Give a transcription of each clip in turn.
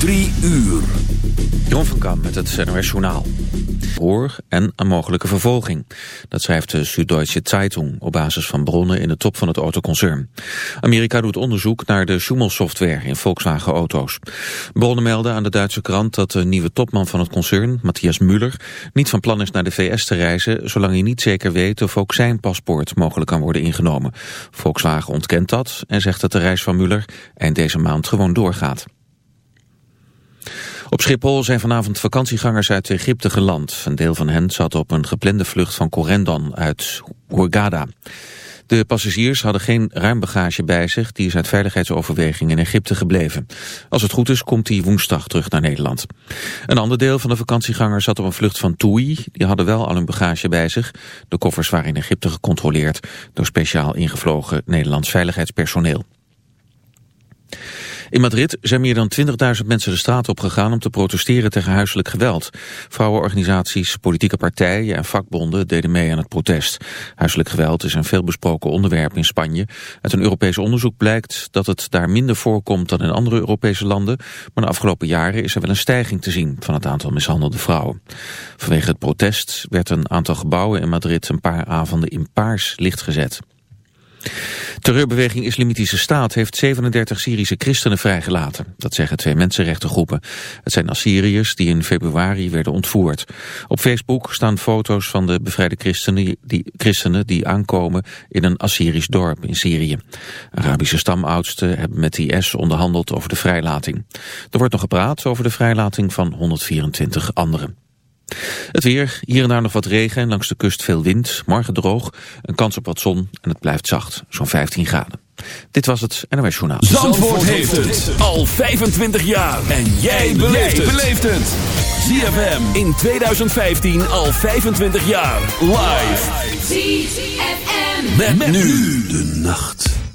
Drie uur. Jeroen van Kam met het NOS Journaal. Hoor en een mogelijke vervolging. Dat schrijft de Süddeutsche Zeitung op basis van bronnen in de top van het autoconcern. Amerika doet onderzoek naar de Schumel-software in Volkswagen-auto's. Bronnen melden aan de Duitse krant dat de nieuwe topman van het concern, Matthias Müller, niet van plan is naar de VS te reizen, zolang hij niet zeker weet of ook zijn paspoort mogelijk kan worden ingenomen. Volkswagen ontkent dat en zegt dat de reis van Müller eind deze maand gewoon doorgaat. Op Schiphol zijn vanavond vakantiegangers uit Egypte geland. Een deel van hen zat op een geplande vlucht van Corendon uit Hurghada. De passagiers hadden geen ruim bagage bij zich. Die is uit veiligheidsoverwegingen in Egypte gebleven. Als het goed is, komt hij woensdag terug naar Nederland. Een ander deel van de vakantiegangers zat op een vlucht van Toui. Die hadden wel al hun bagage bij zich. De koffers waren in Egypte gecontroleerd door speciaal ingevlogen Nederlands veiligheidspersoneel. In Madrid zijn meer dan 20.000 mensen de straat op gegaan om te protesteren tegen huiselijk geweld. Vrouwenorganisaties, politieke partijen en vakbonden deden mee aan het protest. Huiselijk geweld is een veelbesproken onderwerp in Spanje. Uit een Europees onderzoek blijkt dat het daar minder voorkomt dan in andere Europese landen. Maar de afgelopen jaren is er wel een stijging te zien van het aantal mishandelde vrouwen. Vanwege het protest werd een aantal gebouwen in Madrid een paar avonden in paars licht gezet. Terreurbeweging Islamitische Staat heeft 37 Syrische christenen vrijgelaten. Dat zeggen twee mensenrechtengroepen. Het zijn Assyriërs die in februari werden ontvoerd. Op Facebook staan foto's van de bevrijde christenen die, christenen die aankomen in een Assyrisch dorp in Syrië. Arabische stamoudsten hebben met IS onderhandeld over de vrijlating. Er wordt nog gepraat over de vrijlating van 124 anderen. Het weer, hier en daar nog wat regen en langs de kust veel wind. Morgen droog, een kans op wat zon en het blijft zacht, zo'n 15 graden. Dit was het NOS Journaal. Zandvoort, heeft het al 25 jaar. En jij beleeft het. ZFM in 2015 al 25 jaar. Live. ZFM. met nu de nacht.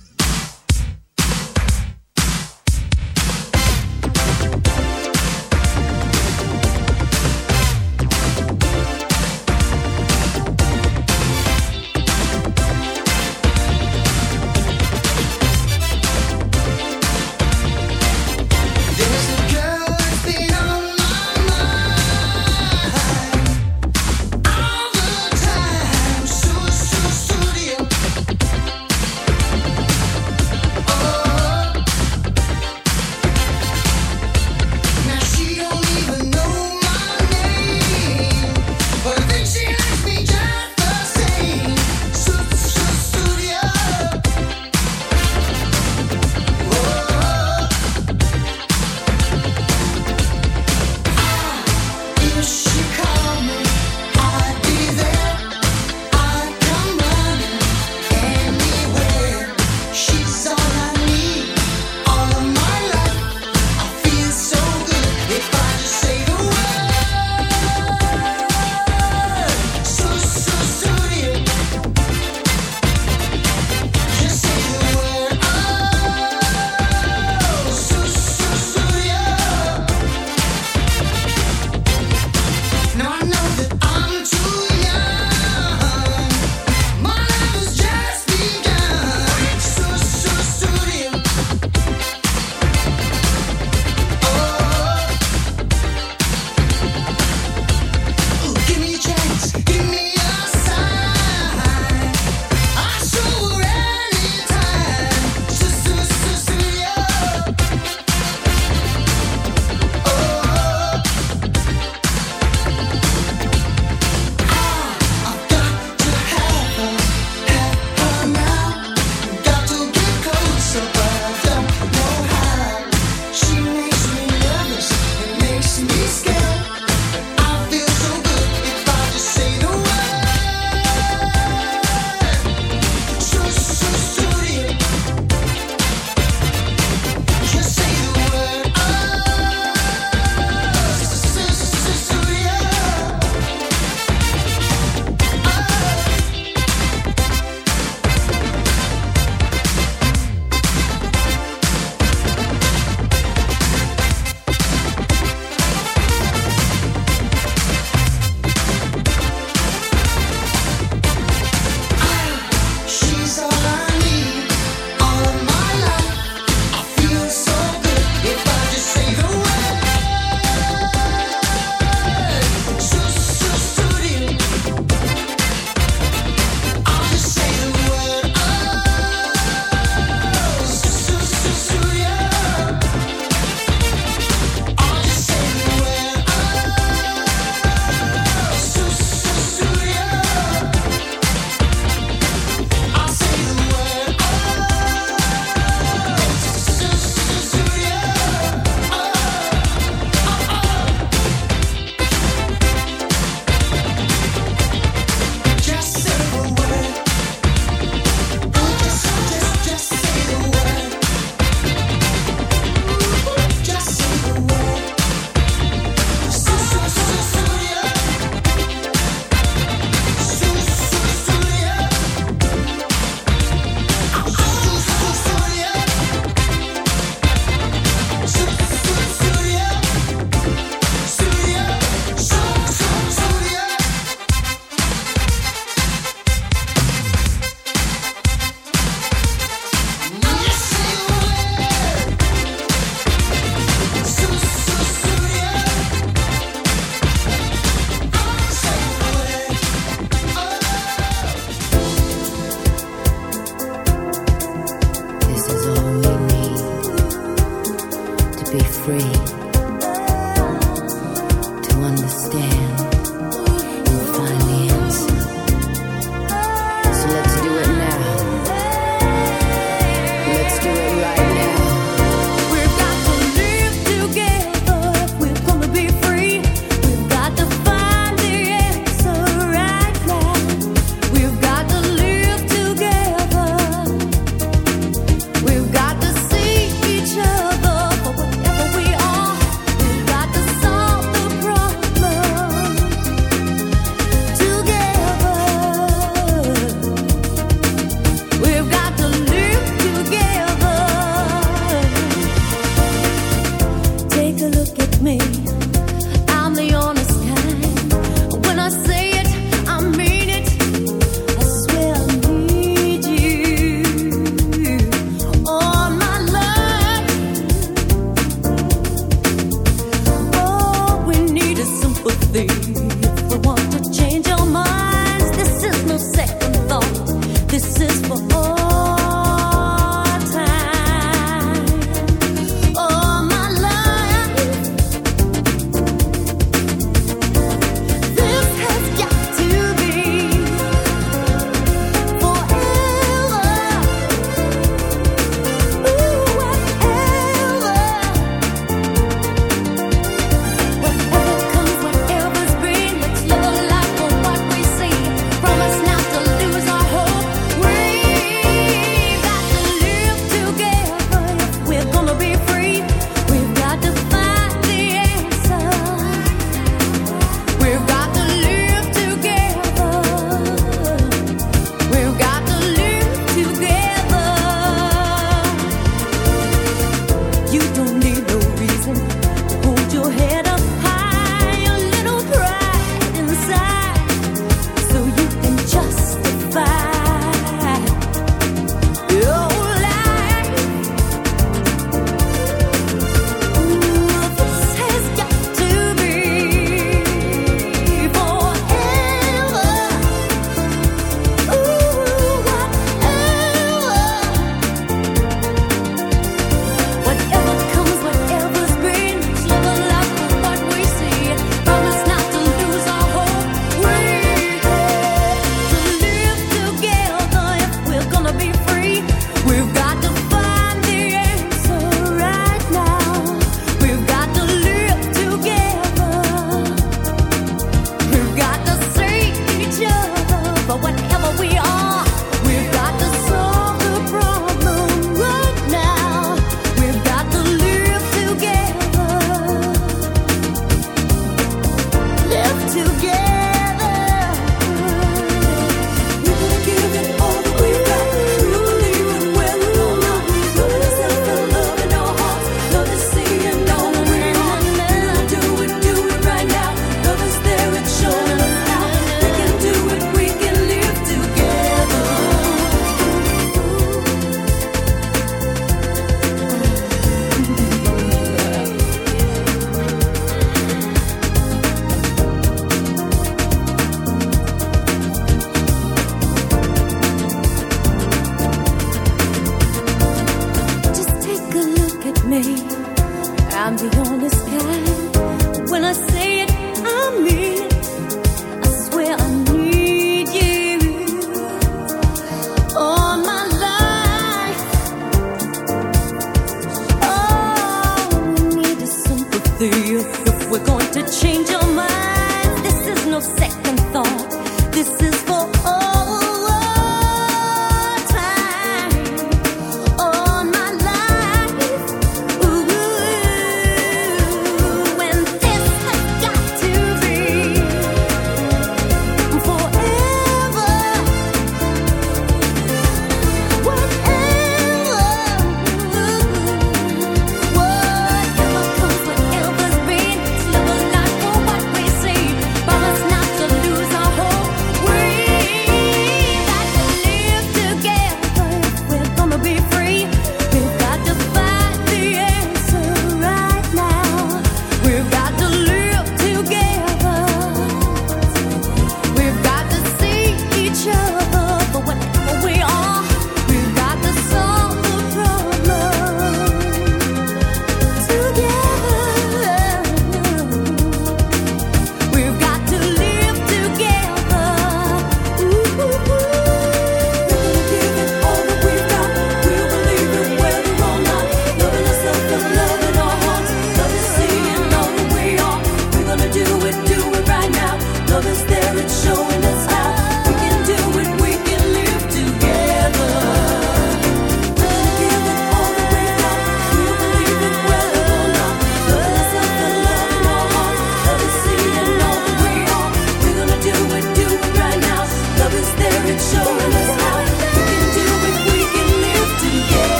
thee.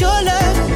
your love.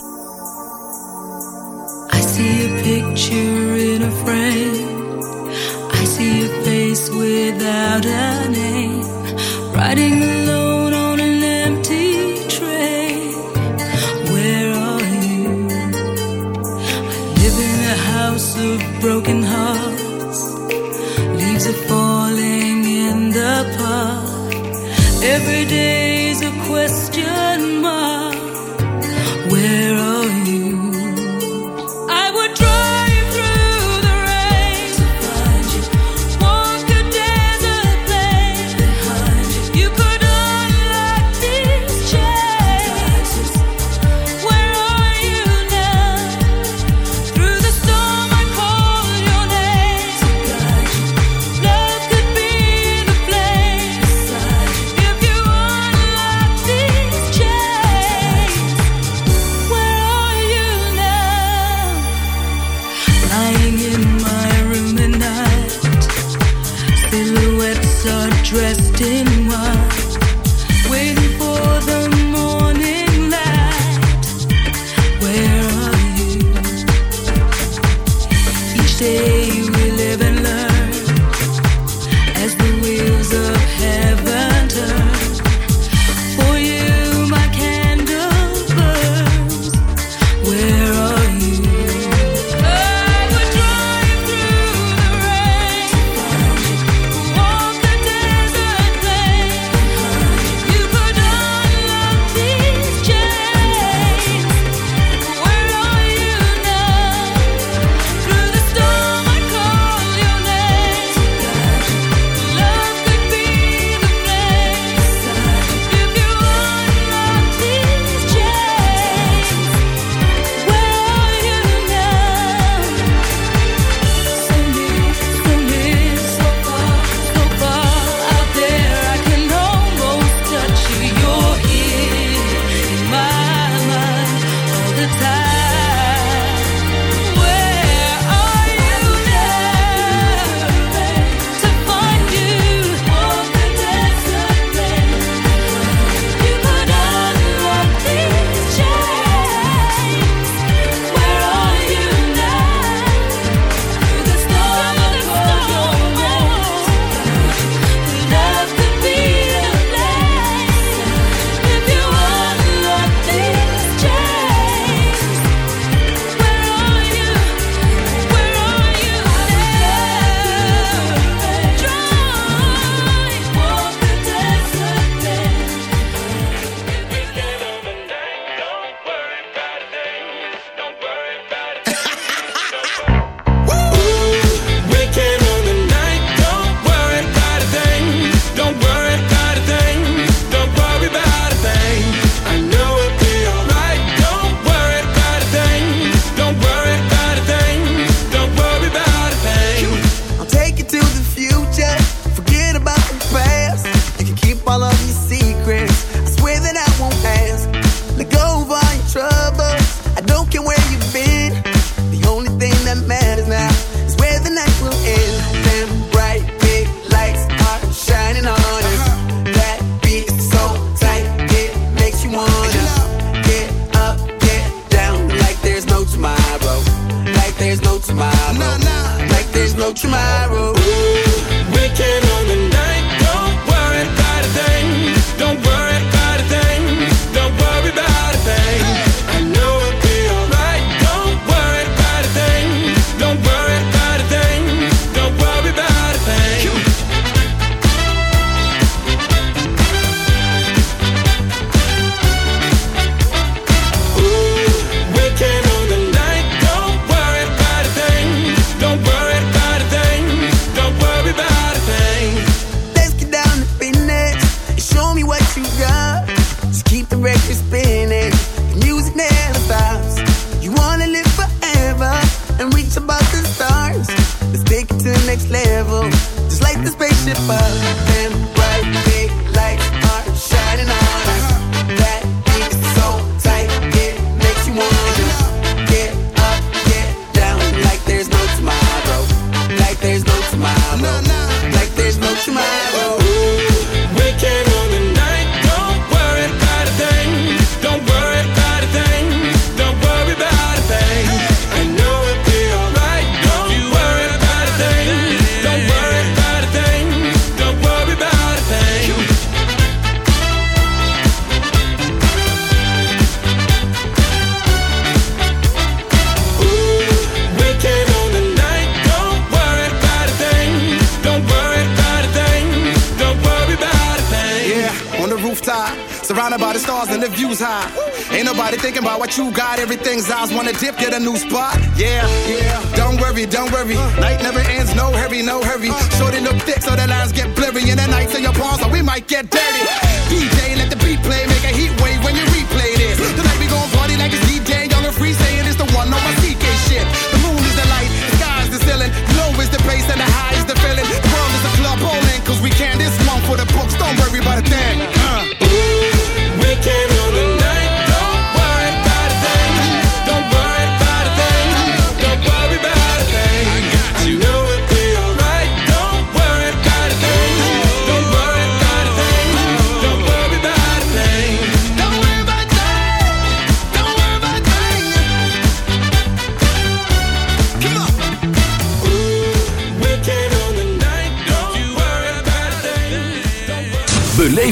house of broken hearts, leaves are falling in the park every day.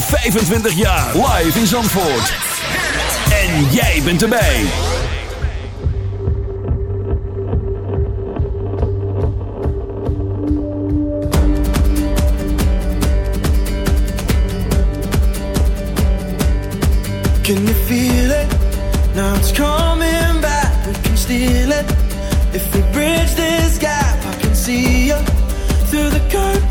25 jaar. Live in Zandvoort. En jij bent erbij. Can you feel it? Now it's coming back. We can steal it. If we bridge this gap, I can see you through the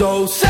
So sad.